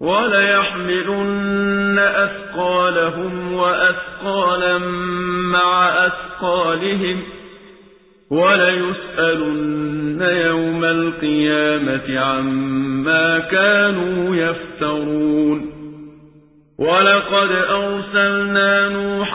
وليحملن أثقالهم وأثقالا مع أثقالهم وليسألن يوم القيامة عما كانوا يفترون ولقد أرسلنا نوحا